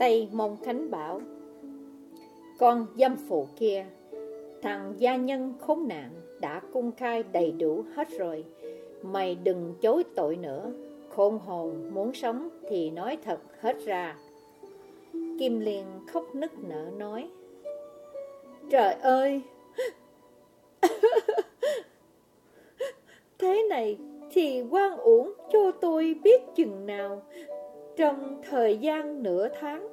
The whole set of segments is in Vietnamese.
Tây Mông Khánh bảo. Con dâm phụ kia, Thằng gia nhân khốn nạn đã công khai đầy đủ hết rồi. Mày đừng chối tội nữa. Khôn hồn muốn sống thì nói thật hết ra. Kim Liên khóc nức nở nói, Trời ơi! Thế này thì quan uổng cho tôi biết chừng nào. Trong thời gian nửa tháng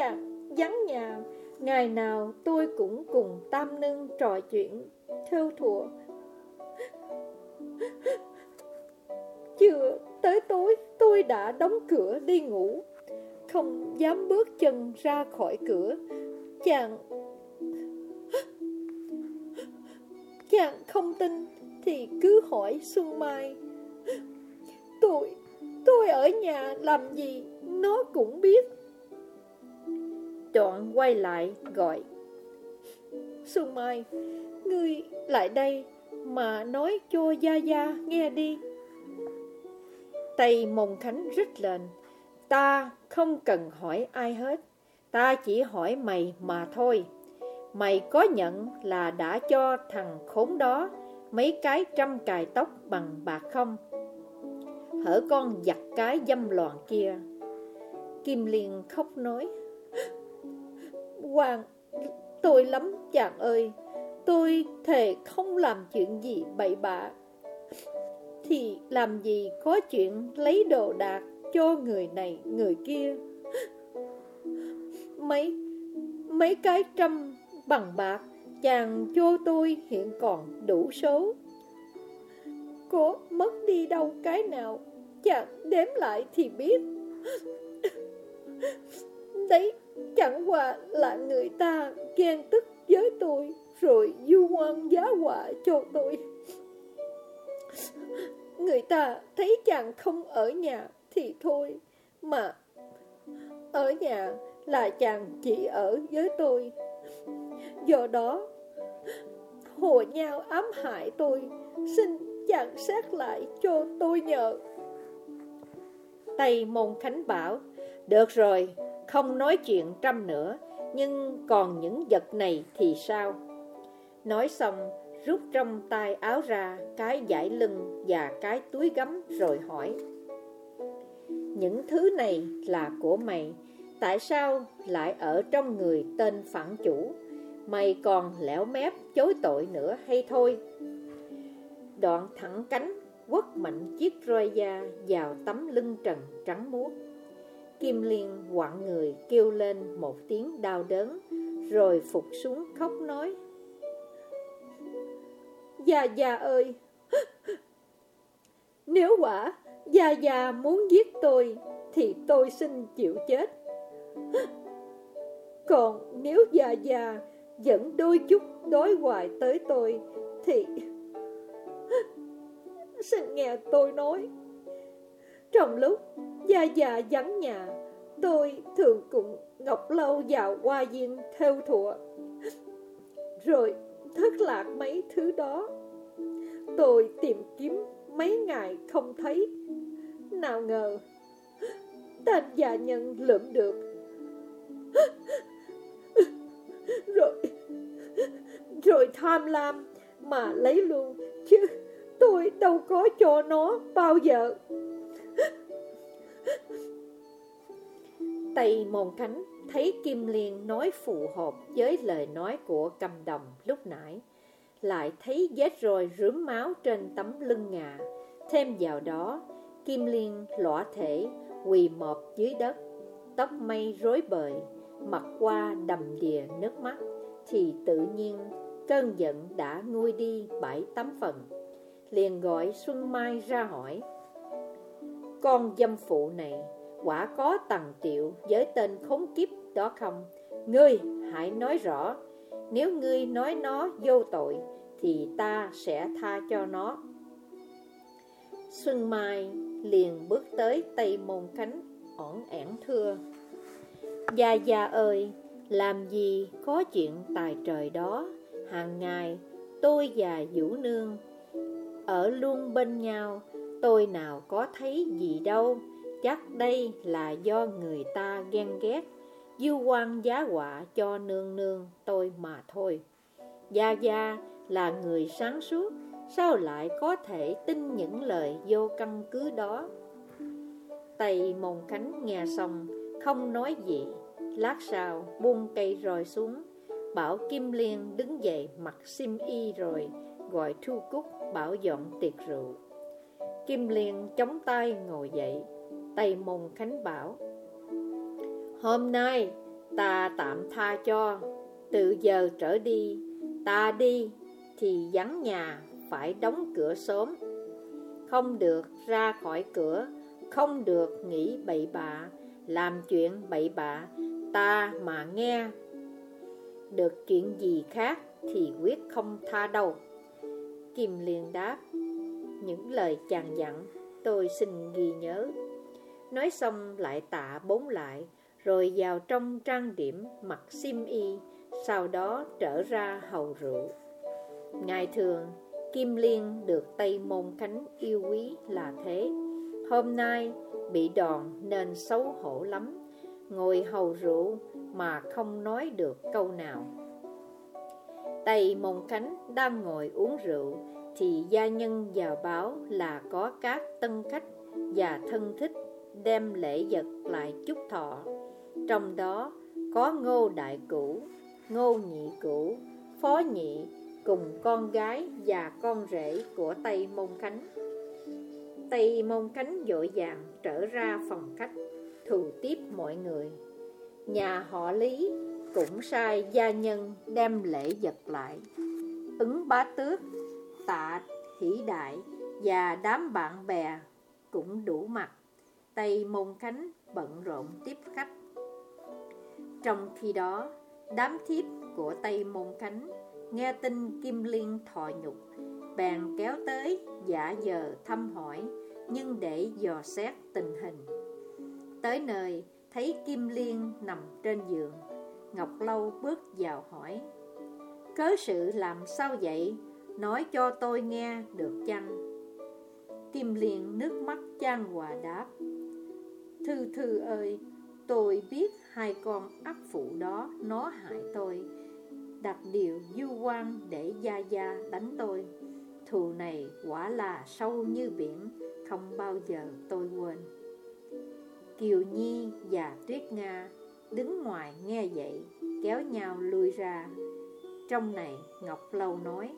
Chàng vắng nhà. Ngày nào tôi cũng cùng Tam Nương trò chuyện, Theo thùa Chưa tới tối, tôi đã đóng cửa đi ngủ. Không dám bước chân ra khỏi cửa. Chàng Chàng không tin Thì cứ hỏi Xuân Mai. Tôi Tôi ở nhà làm gì? Nó cũng biết. Đoạn quay lại gọi. Xuân Mai, Ngươi lại đây Mà nói cho Gia Gia nghe đi. Tay Mông Khánh rít lên. Ta không cần hỏi ai hết. Ta chỉ hỏi mày mà thôi. Mày có nhận là đã cho thằng khốn đó Mấy cái trăm cài tóc bằng bạc không? Hở con giặt cái dâm loạn kia. Kim Liên khóc nói. Hoàng, tôi lắm chàng ơi. Tôi thề không làm chuyện gì bậy bạ. Thì làm gì có chuyện lấy đồ đạc cho người này người kia? Mấy mấy cái trăm bằng bạc chàng cho tôi hiện còn đủ số. Có mất đi đâu cái nào Chàng đếm lại thì biết. Đấy chẳng qua là người ta ghen tức với tôi Rồi du oan giá họa cho tôi. Người ta thấy chàng không ở nhà thì thôi Mà ở nhà là chàng chỉ ở với tôi. Do đó Hồ nhau ám hại tôi Xin chàng xét lại cho tôi nhờ. Tay Môn Khánh bảo Được rồi, không nói chuyện trăm nữa, Nhưng còn những vật này thì sao? Nói xong, Rút trong tay áo ra Cái giải lưng và cái túi gấm Rồi hỏi, Những thứ này là của mày, Tại sao lại ở trong người tên phản chủ? Mày còn lẻo mép chối tội nữa hay thôi? Đoạn thẳng cánh quất mạnh chiếc roi da vào tấm lưng trần trắng muốt. Kim Liên quặn người, kêu lên một tiếng đau đớn, Rồi phục xuống khóc nói, Gia Gia ơi, Nếu quả Gia Gia muốn giết tôi Thì tôi xin chịu chết. Còn nếu Gia Gia dẫn đôi chút đối hoài tới tôi Thì Xin nghe tôi nói. Trong lúc Gia già vắng nhà, Tôi thường cùng Ngọc Lâu vào hoa viên theo thụa Rồi thất lạc mấy thứ đó. Tôi tìm kiếm mấy ngày không thấy. Nào ngờ, Tên già nhân lượm được. Rồi Rồi tham lam Mà lấy luôn, Chứ tôi đâu có cho nó bao giờ. Tây Môn Khánh thấy Kim Liên nói phù hợp với lời nói của cầm đồng lúc nãy Lại thấy vết roi rướm máu trên tấm lưng ngà. Thêm vào đó, Kim Liên lõa thể quỳ mọp dưới đất Tóc mây rối bời, mặt qua đầm đìa nước mắt Thì tự nhiên cơn giận đã nguôi đi bảy tám phần. Liền gọi Xuân Mai ra hỏi Con dâm phụ này quả có tầng triệu với tên khốn kiếp đó không? Ngươi hãy nói rõ, nếu ngươi nói nó vô tội, thì ta sẽ tha cho nó. Xuân Mai liền bước tới Tây Môn Khánh, ổn ẻn thưa. Gia Gia ơi, làm gì có chuyện tài trời đó, hàng ngày tôi và Vũ Nương ở luôn bên nhau, Tôi nào có thấy gì đâu Chắc đây là do người ta ghen ghét, Dư quan giá họa cho nương nương tôi mà thôi. Gia Gia là người sáng suốt, Sao lại có thể tin những lời vô căn cứ đó? Tây mồng Khánh nghe xong, Không nói gì. Lát sau, buông cây rồi xuống. Bảo Kim Liên đứng dậy mặc sim y rồi Gọi Thu Cúc bảo dọn tiệc rượu. Kim Liên chống tay ngồi dậy. Tây Môn Khánh bảo. Hôm nay ta tạm tha cho Từ giờ trở đi, Ta đi thì vắng nhà, Phải đóng cửa sớm. Không được ra khỏi cửa, Không được nghĩ bậy bạ, Làm chuyện bậy bạ, Ta mà nghe. Được chuyện gì khác Thì quyết không tha đâu. Kim liền đáp, Những lời chàng dặn Tôi xin ghi nhớ. Nói xong lại tạ bốn lại, Rồi vào trong trang điểm mặc sim y, Sau đó trở ra hầu rượu. Ngày thường, Kim Liên được Tây Môn Khánh yêu quý là thế. Hôm nay bị đòn nên xấu hổ lắm, Ngồi hầu rượu mà không nói được câu nào. Tây Môn Khánh đang ngồi uống rượu Thì gia nhân vào báo là có các tân khách và thân thích đem lễ vật lại chúc thọ. Trong đó có Ngô Đại Cửu, Ngô Nhị Cửu, Phó Nhị cùng con gái và con rể của Tây Môn Khánh. Tây Môn Khánh dội vàng trở ra phòng khách, thù tiếp mọi người. Nhà họ Lý cũng sai gia nhân đem lễ vật lại. Ứng bá tước, tạ, hỷ đại và đám bạn bè cũng đủ mặt. Tây Môn Khánh bận rộn tiếp khách. Trong khi đó, đám thiếp của Tây Môn Khánh nghe tin Kim Liên thọ nhục, bèn kéo tới giả giờ thăm hỏi, nhưng để dò xét tình hình. Tới nơi, thấy Kim Liên nằm trên giường, Ngọc Lâu bước vào hỏi, Cớ sự làm sao vậy? Nói cho tôi nghe được chăng? Kim Liên nước mắt chan hòa đáp, Thư Thư ơi, tôi biết hai con ác phụ đó nó hại tôi. Đặt điều du quan để Gia Gia đánh tôi. Thù này quả là sâu như biển Không bao giờ tôi quên. Kiều Nhi và Tuyết Nga đứng ngoài nghe vậy Kéo nhau lui ra. Trong này Ngọc Lâu nói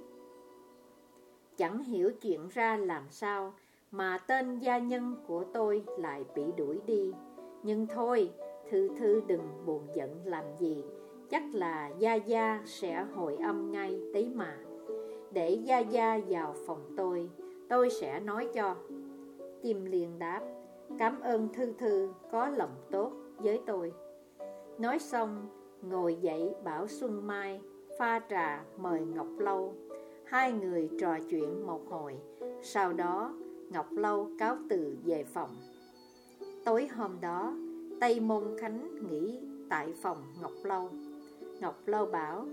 Chẳng hiểu chuyện ra làm sao mà tên gia nhân của tôi lại bị đuổi đi. Nhưng thôi, Thư Thư đừng buồn giận làm gì, chắc là Gia Gia sẽ hồi âm ngay tí mà. Để Gia Gia vào phòng tôi, tôi sẽ nói cho. Kim liền đáp, cảm ơn Thư Thư có lòng tốt với tôi. Nói xong, ngồi dậy bảo Xuân Mai pha trà mời Ngọc Lâu. Hai người trò chuyện một hồi, sau đó Ngọc Lâu cáo từ về phòng. Tối hôm đó, Tây Môn Khánh nghỉ tại phòng Ngọc Lâu. Ngọc Lâu bảo,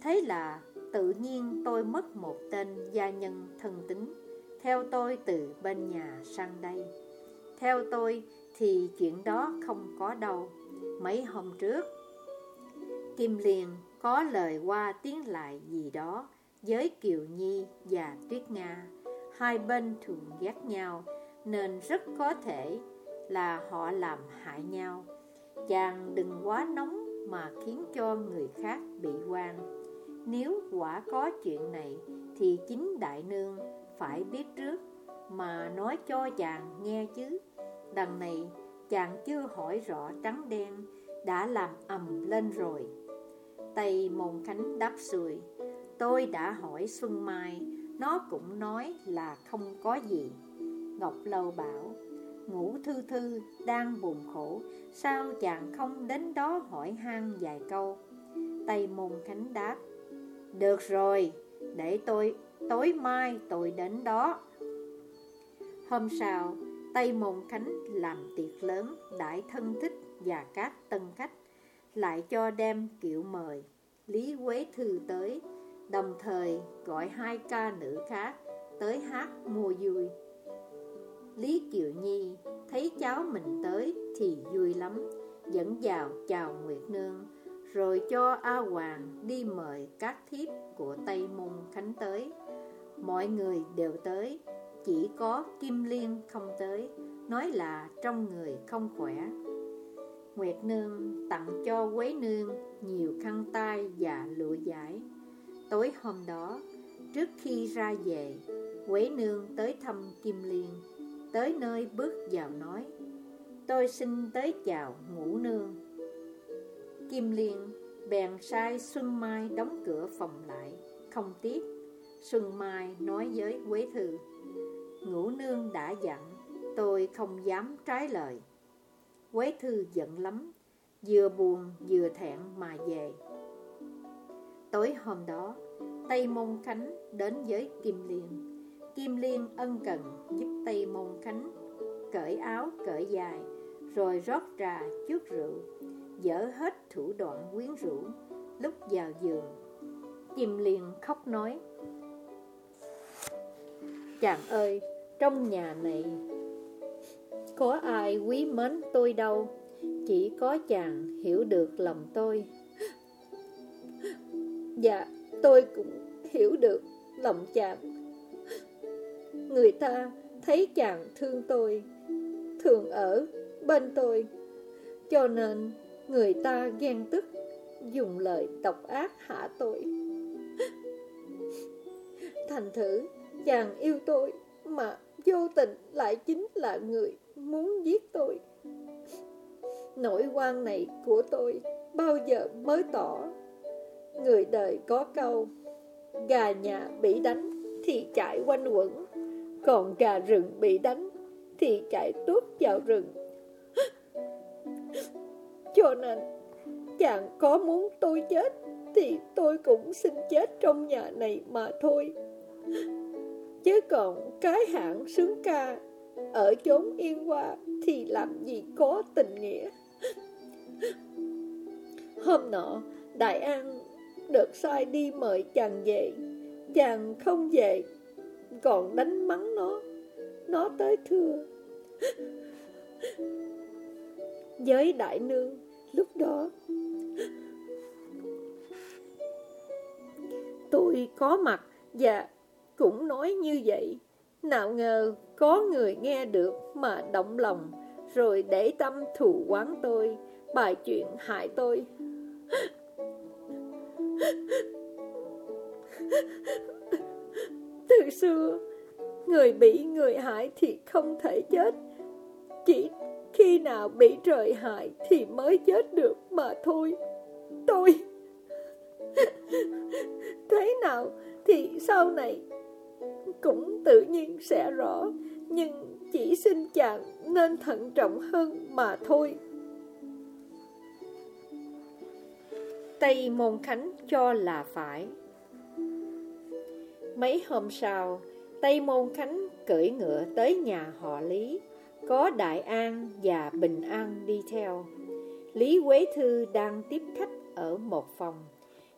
Thế là tự nhiên tôi mất một tên gia nhân thân tính Theo tôi từ bên nhà sang đây. Theo tôi thì chuyện đó không có đâu. Mấy hôm trước, Kim Liên có lời qua tiếng lại gì đó Với Kiều Nhi và Tuyết Nga hai bên thường ghét nhau, nên rất có thể là họ làm hại nhau. Chàng đừng quá nóng mà khiến cho người khác bị quan. Nếu quả có chuyện này, thì chính đại nương phải biết trước mà nói cho chàng nghe chứ. Đằng này, chàng chưa hỏi rõ trắng đen, đã làm ầm lên rồi. Tây Môn Khánh đáp sùi, tôi đã hỏi Xuân Mai nó cũng nói là không có gì. Ngọc Lâu bảo, Ngũ Thư Thư đang buồn khổ, Sao chàng không đến đó hỏi han vài câu? Tây Môn Khánh đáp, Được rồi, Để tôi, tối mai tôi đến đó. Hôm sau, Tây Môn Khánh làm tiệc lớn, Đãi thân thích và các tân khách, Lại cho đem kiệu mời. Lý Quế Thư tới Đồng thời gọi hai ca nữ khác tới hát mua vui Lý Kiều Nhi thấy cháu mình tới thì vui lắm, dẫn vào chào Nguyệt Nương, rồi cho A Hoàng đi mời các thiếp của Tây Môn Khánh tới. Mọi người đều tới, chỉ có Kim Liên không tới, nói là trong người không khỏe. Nguyệt Nương tặng cho Quế Nương nhiều khăn tay và lụa giải. Tối hôm đó, trước khi ra về, Quế Nương tới thăm Kim Liên, tới nơi bước vào nói, tôi xin tới chào ngũ nương. Kim Liên bèn sai Xuân Mai đóng cửa phòng lại, không tiếp. Xuân Mai nói với Quế Thư, ngũ nương đã dặn, tôi không dám trái lời. Quế Thư giận lắm, vừa buồn vừa thẹn mà về. Tối hôm đó, Tây Môn Khánh đến với Kim Liên. Kim Liên ân cần giúp Tây Môn Khánh cởi áo cởi dài, rồi rót trà trước rượu, dỡ hết thủ đoạn quyến rũ. Lúc vào giường, Kim Liên khóc nói, Chàng ơi, trong nhà này có ai quý mến tôi đâu Chỉ có chàng hiểu được lòng tôi Dạ, tôi cũng hiểu được lòng chàng. Người ta thấy chàng thương tôi Thường ở bên tôi Cho nên người ta ghen tức Dùng lời độc ác hạ tôi. Thành thử chàng yêu tôi Mà vô tình lại chính là người muốn giết tôi. Nỗi quan này của tôi bao giờ mới tỏ? Người đời có câu, Gà nhà bị đánh thì chạy quanh quẩn, Còn gà rừng bị đánh thì chạy tuốt vào rừng. Cho nên, chàng có muốn tôi chết Thì tôi cũng xin chết trong nhà này mà thôi. Chứ còn cái hạng sướng ca Ở chốn yên hoa Thì làm gì có tình nghĩa. Hôm nọ, Đại An được sai đi mời chàng về. Chàng không về, Còn đánh mắng nó. Nó tới thưa. Với đại nương, Lúc đó, Tôi có mặt Và cũng nói như vậy. Nào ngờ có người nghe được Mà động lòng, Rồi để tâm thù quán tôi, Bài chuyện hại tôi. Từ xưa, Người bị người hại thì không thể chết. Chỉ khi nào bị trời hại Thì mới chết được mà thôi. Tôi Thế nào thì sau này Cũng tự nhiên sẽ rõ. Nhưng chỉ xin chàng nên thận trọng hơn mà thôi. Tây Môn Khánh cho là phải. Mấy hôm sau, Tây Môn Khánh cưỡi ngựa tới nhà họ Lý, có Đại An và Bình An đi theo. Lý Quế Thư đang tiếp khách ở một phòng.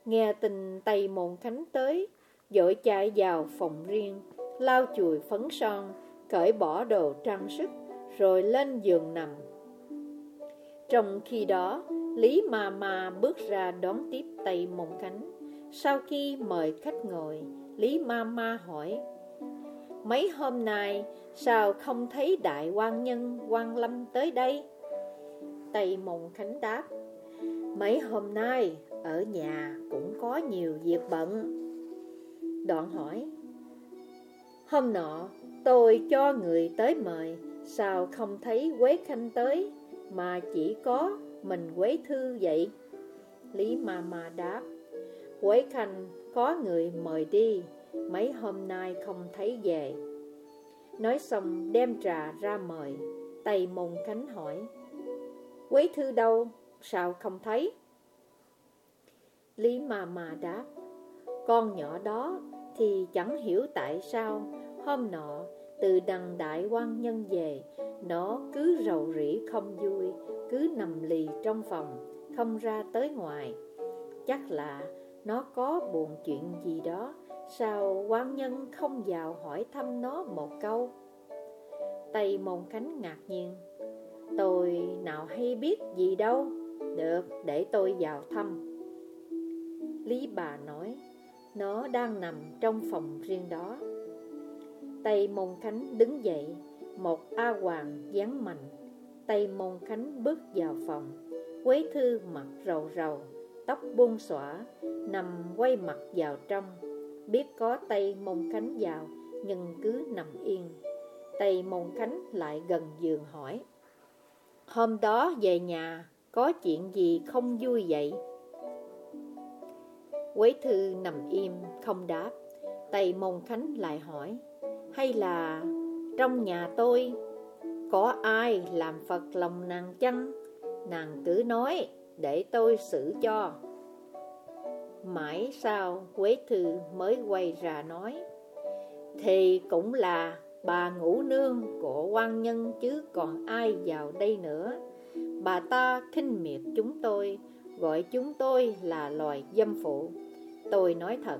Nghe tin Tây Môn Khánh tới, dội chạy vào phòng riêng, lau chùi phấn son, cởi bỏ đồ trang sức, rồi lên giường nằm. Trong khi đó, Lý mà mà bước ra đón tiếp Tây mộng Khánh. Sau khi mời khách ngồi, Lý Ma Ma hỏi, Mấy hôm nay, sao không thấy đại quan nhân quan lâm tới đây? Tây Mộng Khánh đáp, Mấy hôm nay, ở nhà cũng có nhiều việc bận. Đoạn hỏi, Hôm nọ, tôi cho người tới mời, sao không thấy Quế Khanh tới, mà chỉ có mình Quế Thư vậy? Lý Ma Ma đáp, Quế Khanh có người mời đi, mấy hôm nay không thấy về. Nói xong đem trà ra mời, Tây Môn Khánh hỏi, Quế Thư đâu, sao không thấy? Lý Ma Ma đáp, con nhỏ đó thì chẳng hiểu tại sao hôm nọ từ đằng đại quan nhân về nó cứ rầu rĩ không vui cứ nằm lì trong phòng, không ra tới ngoài. Chắc là nó có buồn chuyện gì đó, sao quan nhân không vào hỏi thăm nó một câu? Tây Môn Khánh ngạc nhiên Tôi nào hay biết gì đâu Được, để tôi vào thăm Lý bà nói Nó đang nằm trong phòng riêng đó Tây Môn Khánh đứng dậy, Một A Hoàng dáng mạnh. Tây Môn Khánh bước vào phòng, Quế Thư mặt rầu rầu, Tóc buông xõa, Nằm quay mặt vào trong. Biết có Tây Môn Khánh vào, Nhưng cứ nằm yên. Tây Môn Khánh lại gần giường hỏi, Hôm đó về nhà Có chuyện gì không vui vậy? Quế Thư nằm im, không đáp. Tây Môn Khánh lại hỏi hay là trong nhà tôi? Có ai làm Phật lòng nàng chăng? Nàng cứ nói, Để tôi xử cho. Mãi sau, Quế Thư mới quay ra nói, Thì cũng là bà ngũ nương của quan nhân chứ còn ai vào đây nữa. Bà ta khinh miệt chúng tôi, Gọi chúng tôi là loài dâm phụ. Tôi nói thật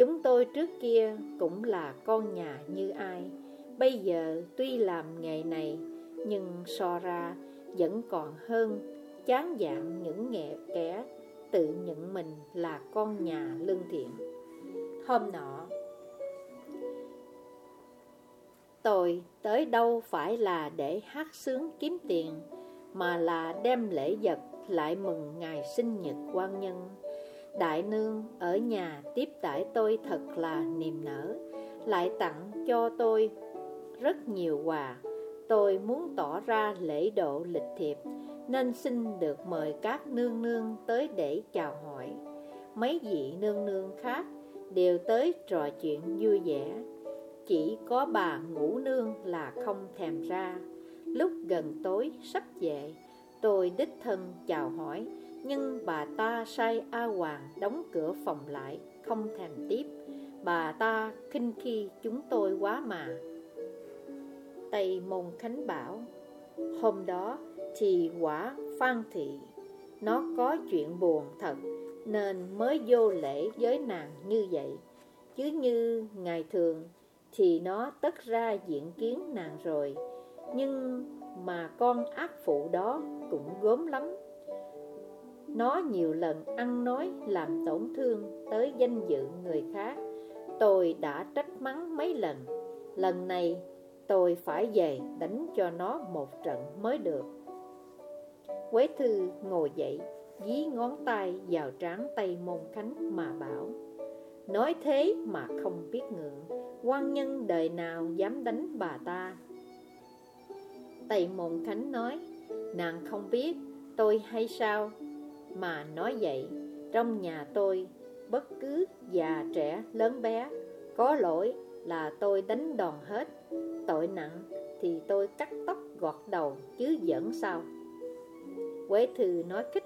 Chúng tôi trước kia cũng là con nhà như ai. Bây giờ tuy làm nghề này, Nhưng so ra vẫn còn hơn. Chán dạng những nghề kẻ tự nhận mình là con nhà lương thiện. Hôm nọ, Tôi tới đâu phải là để hát sướng kiếm tiền, Mà là đem lễ vật lại mừng ngày sinh nhật quan nhân. Đại nương, ở nhà tiếp đãi tôi thật là niềm nở, Lại tặng cho tôi rất nhiều quà. Tôi muốn tỏ ra lễ độ lịch thiệp, Nên xin được mời các nương nương tới để chào hỏi. Mấy vị nương nương khác đều tới trò chuyện vui vẻ. Chỉ có bà ngủ nương là không thèm ra. Lúc gần tối sắp về, Tôi đích thân chào hỏi nhưng bà ta sai A Hoàng đóng cửa phòng lại, Không thèm tiếp. Bà ta khinh khi chúng tôi quá mà. Tây Môn Khánh bảo, Hôm đó thì quả Phan Thị, Nó có chuyện buồn thật, Nên mới vô lễ với nàng như vậy. Chứ như ngày thường Thì nó tất ra diện kiến nàng rồi, Nhưng mà con ác phụ đó cũng gớm lắm. Nó nhiều lần ăn nói làm tổn thương tới danh dự người khác. Tôi đã trách mắng mấy lần. Lần này, tôi phải về đánh cho nó một trận mới được. Quế Thư ngồi dậy, Dí ngón tay vào trán tay môn khánh mà bảo, Nói thế mà không biết ngượng, quan nhân đời nào dám đánh bà ta? Tây Mộng Khánh nói, Nàng không biết, tôi hay sao? Mà nói vậy, Trong nhà tôi, Bất cứ già trẻ lớn bé, Có lỗi là tôi đánh đòn hết. Tội nặng thì tôi cắt tóc gọt đầu Chứ giỡn sao. Quế Thư nói kích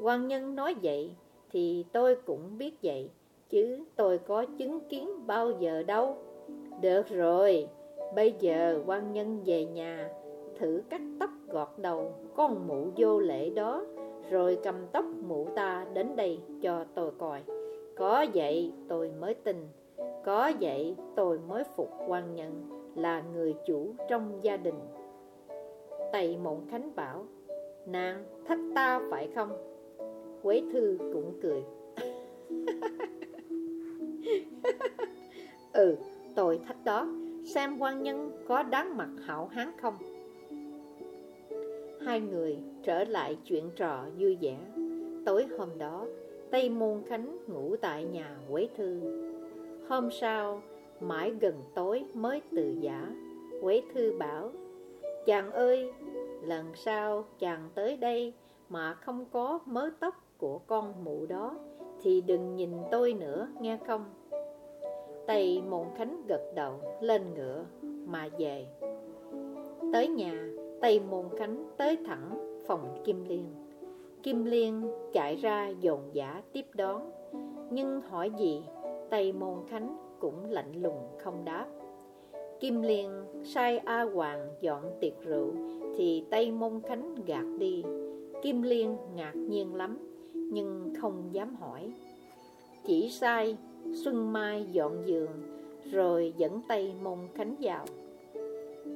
quan nhân nói vậy Thì tôi cũng biết vậy, Chứ tôi có chứng kiến bao giờ đâu. Được rồi, Bây giờ quan nhân về nhà, Thử cắt tóc gọt đầu Con mụ vô lễ đó. Rồi cầm tóc mụ ta đến đây cho tôi coi. Có vậy tôi mới tin. Có vậy tôi mới phục quan nhân Là người chủ trong gia đình. Tây Mộng Khánh bảo, Nàng thách ta phải không? Quế Thư cũng cười. ừ tôi thách đó. Xem quan nhân có đáng mặt hảo hán không? Hai người trở lại chuyện trò vui vẻ. Tối hôm đó, Tây Môn Khánh ngủ tại nhà Quế Thư. Hôm sau, Mãi gần tối mới từ giả, Quế Thư bảo, Chàng ơi, Lần sau chàng tới đây Mà không có mớ tóc của con mụ đó Thì đừng nhìn tôi nữa, nghe không? Tây Môn Khánh gật đầu, lên ngựa mà về. Tới nhà Tây Môn Khánh tới thẳng phòng Kim Liên. Kim Liên chạy ra dồn giả tiếp đón, Nhưng hỏi gì, Tây Môn Khánh cũng lạnh lùng không đáp. Kim Liên sai A Hoàng dọn tiệc rượu Thì Tây Môn Khánh gạt đi. Kim Liên ngạc nhiên lắm, Nhưng không dám hỏi. Chỉ sai Xuân Mai dọn giường, Rồi dẫn Tây Môn Khánh vào.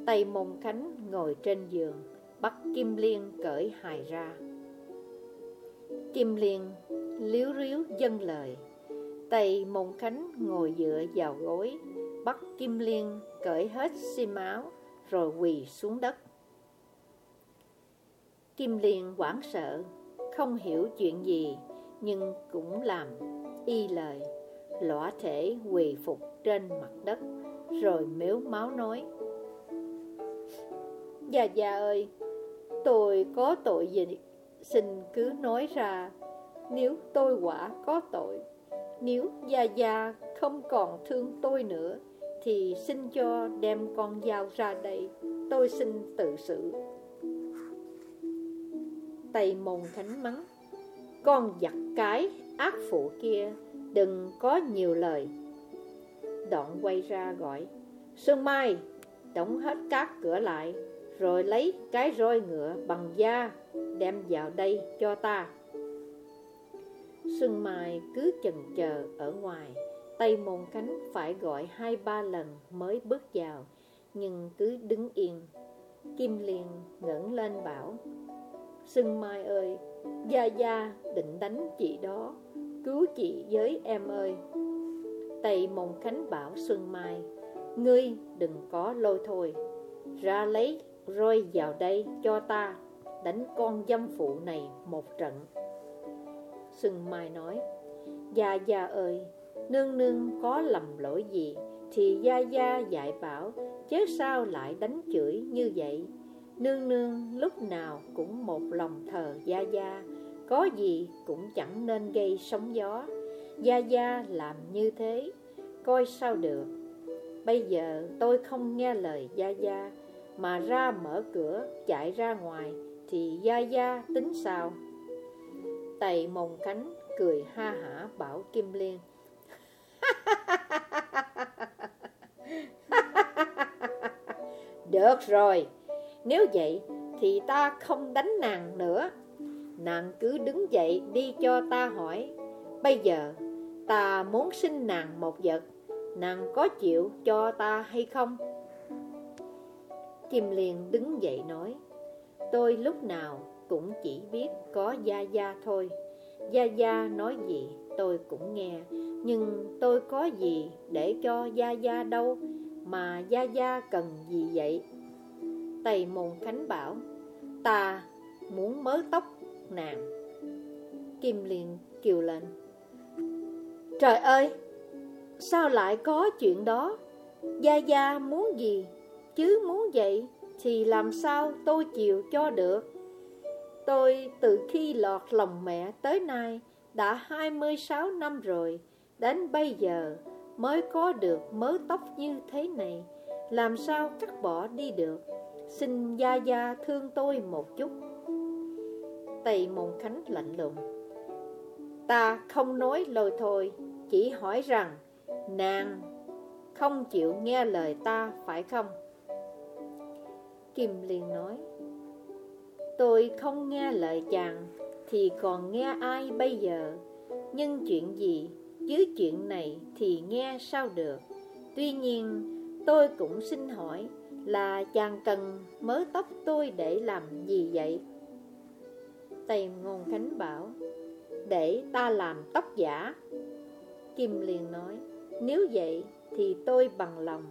Tây Môn Khánh ngồi trên giường, Bắt Kim Liên cởi hài ra. Kim Liên liếu riếu dâng lời. Tây Môn Khánh ngồi dựa vào gối, Bắt Kim Liên cởi hết xiêm áo Rồi quỳ xuống đất. Kim Liên hoảng sợ, Không hiểu chuyện gì, Nhưng cũng làm y lời, Lõa thể quỳ phục trên mặt đất, Rồi mếu máu nói Gia Gia ơi. Tôi có tội gì? Xin cứ nói ra. Nếu tôi quả có tội, Nếu Gia Gia không còn thương tôi nữa, Thì xin cho đem con dao ra đây. Tôi xin tự xử. Tây môn thánh mắng. Con giặc cái ác phụ kia, Đừng có nhiều lời. Đoạn quay ra gọi. Sương Mai, Đóng hết các cửa lại. Rồi lấy cái roi ngựa bằng da Đem vào đây cho ta. Sương Mai cứ chần chờ ở ngoài. Tây môn cánh phải gọi hai ba lần mới bước vào, Nhưng cứ đứng yên. Kim Liên ngẩng lên bảo Sương Mai ơi, Gia Gia định đánh chị đó, Cứu chị với em ơi. Tây Môn Khánh bảo Xuân Mai Ngươi đừng có lôi thôi, Ra lấy rơi vào đây cho ta, Đánh con dâm phụ này một trận. Sừng Mai nói Gia Gia ơi, Nương nương có lầm lỗi gì Thì Gia Gia dạy bảo Chứ sao lại đánh chửi như vậy. Nương nương lúc nào cũng một lòng thờ Gia Gia, Có gì cũng chẳng nên gây sóng gió. Gia Gia làm như thế, Coi sao được. Bây giờ tôi không nghe lời Gia Gia mà ra mở cửa, chạy ra ngoài, Thì Gia Gia tính sao? Tày mồng cánh cười ha hả bảo Kim Liên. Được rồi, nếu vậy thì ta không đánh nàng nữa. Nàng cứ đứng dậy đi cho ta hỏi, Bây giờ ta muốn xin nàng một vật, Nàng có chịu cho ta hay không? Kim Liên đứng dậy nói, Tôi lúc nào cũng chỉ biết có Gia Gia thôi. Gia Gia nói gì tôi cũng nghe, Nhưng tôi có gì để cho Gia Gia đâu, Mà Gia Gia cần gì vậy? Tây Môn Khánh bảo, Ta muốn mớ tóc nàng. Kim liền kêu lên, Trời ơi, Sao lại có chuyện đó? Gia Gia muốn gì Chứ muốn vậy Thì làm sao tôi chịu cho được? Tôi từ khi lọt lòng mẹ tới nay Đã 26 năm rồi, Đến bây giờ mới có được mớ tóc như thế này, Làm sao cắt bỏ đi được? Xin Gia Gia thương tôi một chút. Tây mông Khánh lạnh lùng. Ta không nói lời thôi, Chỉ hỏi rằng, Nàng không chịu nghe lời ta, phải không? Kim liền nói Tôi không nghe lời chàng Thì còn nghe ai bây giờ Nhưng chuyện gì Chứ chuyện này thì nghe sao được Tuy nhiên tôi cũng xin hỏi là chàng cần mớ tóc tôi để làm gì vậy? Tây Ngôn Khánh bảo, để ta làm tóc giả. Kim liền nói, nếu vậy thì tôi bằng lòng.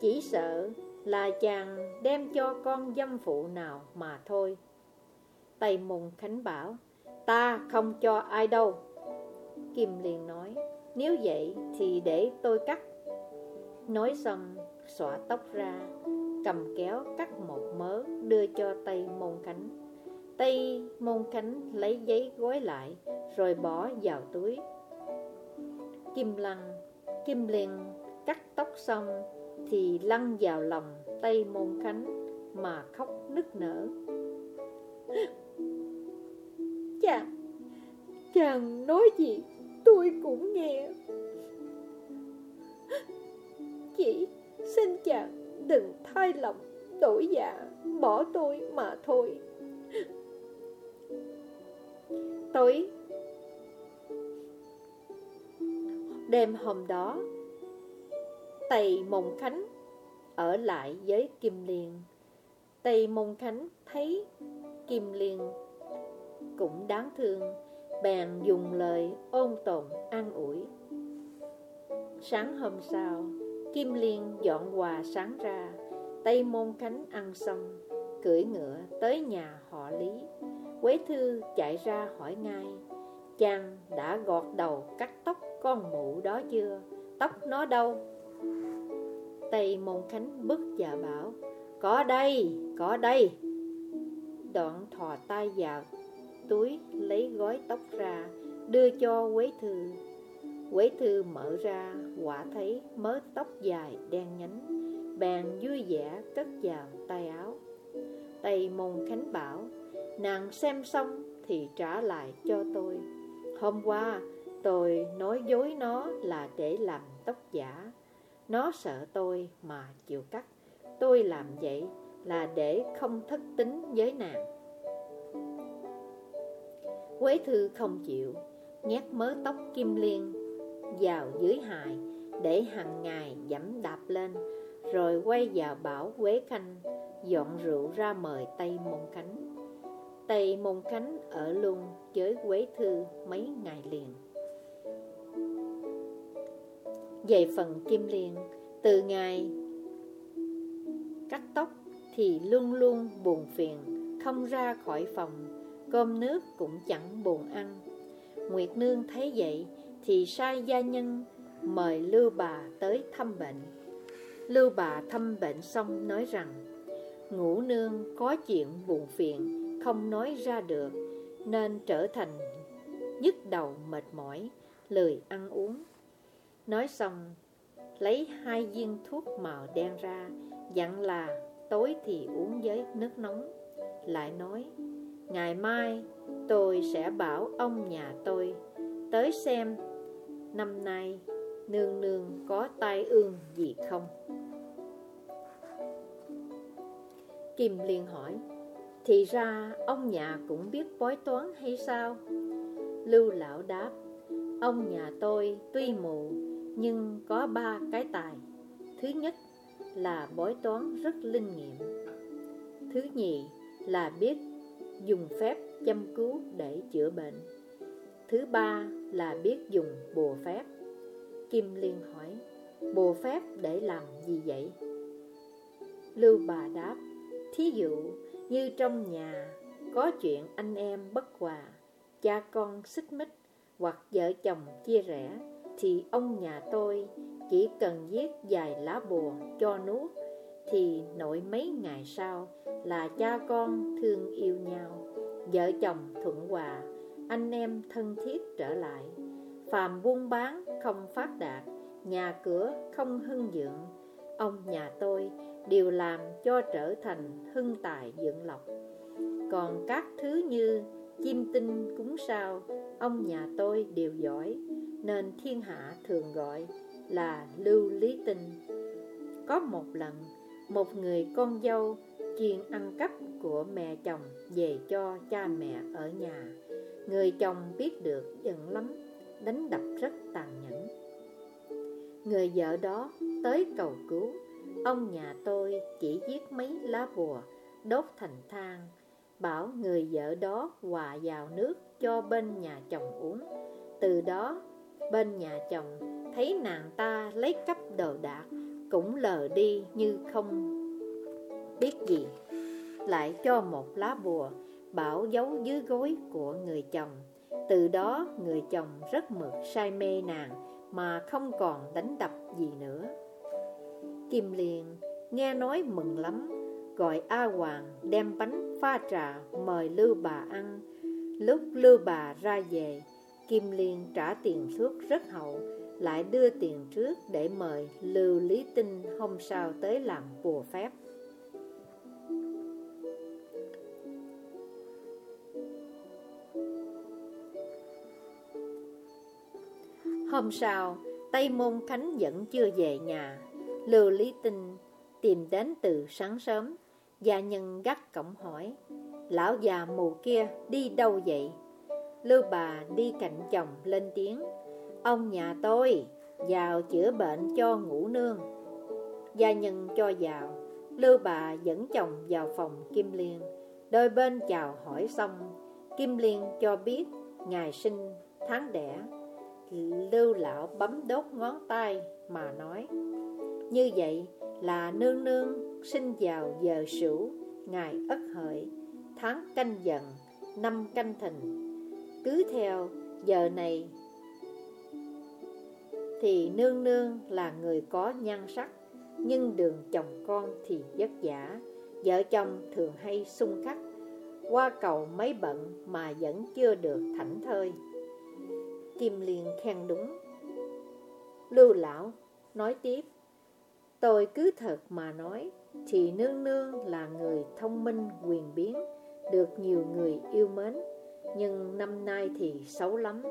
Chỉ sợ là chàng đem cho con dâm phụ nào mà thôi. Tây Môn Khánh bảo, ta không cho ai đâu. Kim liền nói, nếu vậy thì để tôi cắt. Nói xong, xõa tóc ra Cầm kéo cắt một mớ đưa cho Tây Môn Khánh Tây Môn Khánh lấy giấy gói lại Rồi bỏ vào túi Kim Lăng Kim Liên cắt tóc xong thì lăn vào lòng Tây Môn Khánh Mà khóc nức nở. Chàng Chàng nói gì Tôi cũng nghe. Chỉ Xin chàng đừng thay lòng đổi dạ Bỏ tôi mà thôi. Tối, Đêm hôm đó Tây Mông Khánh ở lại với Kim Liên. Tây Môn Khánh thấy Kim Liên cũng đáng thương, bèn dùng lời ôn tồn an ủi. Sáng hôm sau, Kim Liên dọn quà sáng ra, Tây Môn Khánh ăn xong, cưỡi ngựa tới nhà họ Lý. Quế Thư chạy ra hỏi ngay, chàng đã gọt đầu cắt tóc con mụ đó chưa? Tóc nó đâu? Tây Môn Khánh bức và bảo, có đây, có đây. Đoạn thò tay vào túi lấy gói tóc ra, đưa cho Quế Thư. Quế Thư mở ra, quả thấy mớ tóc dài đen nhánh, bèn vui vẻ cất vào tay áo. Tây Môn Khánh bảo, nàng xem xong thì trả lại cho tôi. Hôm qua, tôi nói dối nó là để làm tóc giả. Nó sợ tôi mà chịu cắt. Tôi làm vậy là để không thất tính với nàng. Quế Thư không chịu, nhét mớ tóc kim liên vào dưới hài để hàng ngày dẫm đạp lên, rồi quay vào bảo Quế Khanh dọn rượu ra mời Tây Môn Khánh. Tây Môn Khánh ở luôn với Quế Thư mấy ngày liền. Về phần Kim Liên, từ ngày cắt tóc thì luôn luôn buồn phiền, không ra khỏi phòng, cơm nước cũng chẳng buồn ăn. Nguyệt Nương thấy vậy thì sai gia nhân mời Lưu bà tới thăm bệnh. Lưu bà thăm bệnh xong nói rằng Ngũ nương có chuyện buồn phiền Không nói ra được Nên trở thành nhức đầu mệt mỏi Lười ăn uống Nói xong, Lấy hai viên thuốc màu đen ra, Dặn là tối thì uống với nước nóng Lại nói, Ngày mai tôi sẽ bảo ông nhà tôi Tới xem Năm nay Nương nương có tai ương gì không Kim liền hỏi, Thì ra ông nhà cũng biết bói toán hay sao? Lưu lão đáp, Ông nhà tôi tuy mù nhưng có ba cái tài. Thứ nhất là bói toán rất linh nghiệm. Thứ nhì là biết dùng phép chăm cứu để chữa bệnh. Thứ ba là biết dùng bùa phép. Kim Liên hỏi Bùa phép để làm gì vậy? Lưu bà đáp Thí dụ như trong nhà có chuyện anh em bất hòa, cha con xích mích hoặc vợ chồng chia rẽ, thì ông nhà tôi chỉ cần viết vài lá bùa cho nuốt, thì nội mấy ngày sau là cha con thương yêu nhau, vợ chồng thuận hòa, anh em thân thiết trở lại. Phàm buôn bán không phát đạt, nhà cửa không hưng vượng, ông nhà tôi đều làm cho trở thành hưng tài dưỡng lộc. Còn các thứ như chim tinh cúng sao, ông nhà tôi đều giỏi, nên thiên hạ thường gọi là lưu lý tinh. Có một lần, một người con dâu chuyên ăn cắp của mẹ chồng về cho cha mẹ ở nhà. Người chồng biết được giận lắm, đánh đập rất tàn nhẫn. Người vợ đó tới cầu cứu, Ông nhà tôi chỉ viết mấy lá bùa Đốt thành than Bảo người vợ đó hòa vào nước cho bên nhà chồng uống Từ đó bên nhà chồng thấy nàng ta lấy cắp đồ đạc Cũng lờ đi như không biết gì. Lại cho một lá bùa Bảo giấu dưới gối của người chồng. Từ đó người chồng rất mực say mê nàng Mà không còn đánh đập gì nữa. Kim liên nghe nói mừng lắm, gọi A Hoàng đem bánh pha trà mời Lưu bà ăn. Lúc Lưu bà ra về, Kim Liên trả tiền thuốc rất hậu, lại đưa tiền trước để mời Lưu Lý Tinh hôm sau tới làm bùa phép. Hôm sau, Tây Môn Khánh vẫn chưa về nhà, Lưu Lý Tinh tìm đến từ sáng sớm, gia nhân gắt cổng hỏi, lão già mù kia đi đâu vậy? Lưu bà đi cạnh chồng lên tiếng, ông nhà tôi vào chữa bệnh cho ngũ nương. Gia nhân cho vào Lưu bà dẫn chồng vào phòng Kim Liên. Đôi bên chào hỏi xong Kim Liên cho biết Ngày sinh tháng đẻ. Lưu lão bấm đốt ngón tay Mà nói Như vậy là nương nương sinh vào giờ sửu Ngày ất hợi Tháng canh dần Năm canh thìn. Cứ theo giờ này. Thì nương nương là người có nhan sắc, Nhưng đường chồng con thì vất vả. Vợ chồng thường hay xung khắc, Qua cầu mấy bận mà vẫn chưa được thảnh thơi. Kim Liên khen đúng. Lưu lão nói tiếp, Tôi cứ thật mà nói, Thì nương nương là người thông minh, quyền biến, Được nhiều người yêu mến. Nhưng năm nay thì xấu lắm,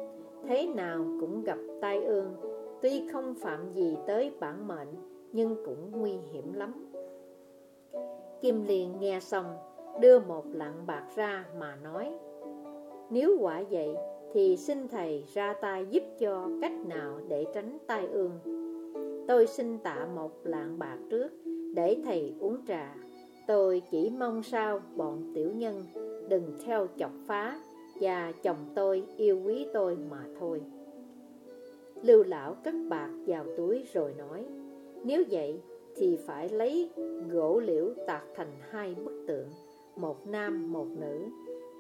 Thế nào cũng gặp tai ương. Tuy không phạm gì tới bản mệnh, Nhưng cũng nguy hiểm lắm. Kim Liên nghe xong, Đưa một lạng bạc ra mà nói, Nếu quả vậy, Thì xin thầy ra tay giúp cho cách nào để tránh tai ương. Tôi xin tạ một lạng bạc trước, Để thầy uống trà. Tôi chỉ mong sao bọn tiểu nhân Đừng theo chọc phá. Và chồng tôi yêu quý tôi mà thôi. Lưu lão cất bạc vào túi rồi nói, Nếu vậy thì phải lấy gỗ liễu tạc thành hai bức tượng, Một nam, một nữ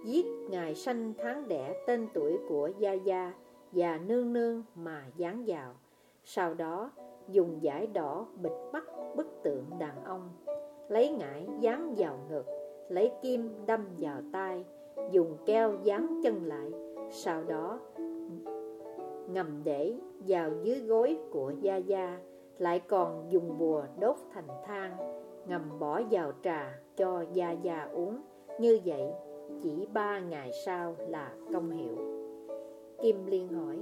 Viết ngày sanh tháng đẻ tên tuổi của Gia Gia và Nương Nương mà dán vào, Sau đó dùng giải đỏ bịt mắt bức tượng đàn ông, Lấy ngải dán vào ngực, Lấy kim đâm vào tay Dùng keo dán chân lại, Sau đó ngầm để vào dưới gối của Gia Gia, Lại còn dùng bùa đốt thành than Ngầm bỏ vào trà cho Gia Gia uống Như vậy, chỉ ba ngày sau là công hiệu Kim Liên hỏi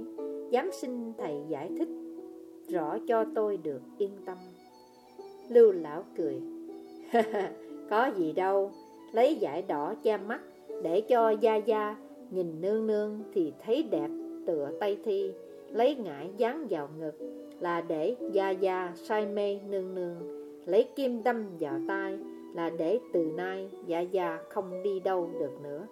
Dám xin thầy giải thích rõ cho tôi được yên tâm Lưu lão cười. Có gì đâu, Lấy giải đỏ che mắt để cho Gia Gia Nhìn nương nương thì thấy đẹp Tựa tay thi, Lấy ngải dán vào ngực Là để Gia Gia say mê nương nương, Lấy kim đâm vào tay Là để từ nay Gia Gia không đi đâu được nữa.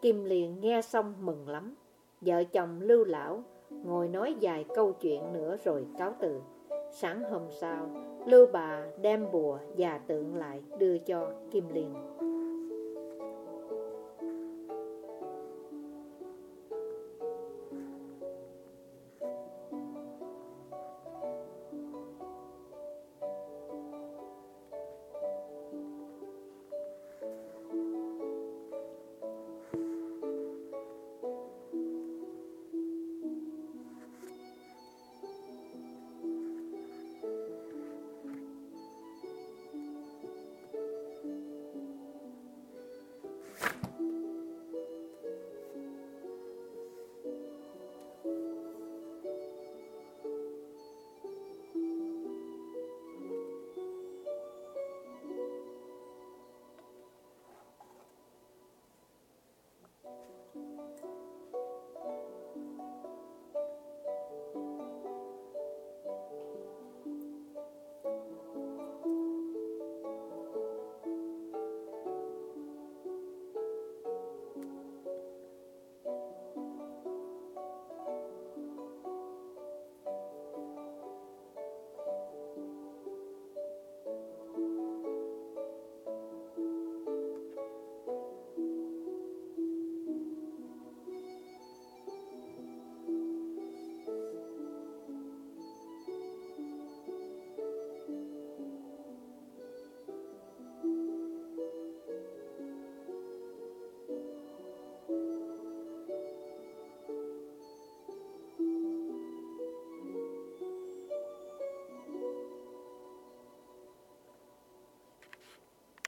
Kim liền nghe xong mừng lắm, Vợ chồng lưu lão Ngồi nói dài câu chuyện nữa rồi cáo từ. Sáng hôm sau, Lưu bà đem bùa và tượng lại đưa cho Kim Liên.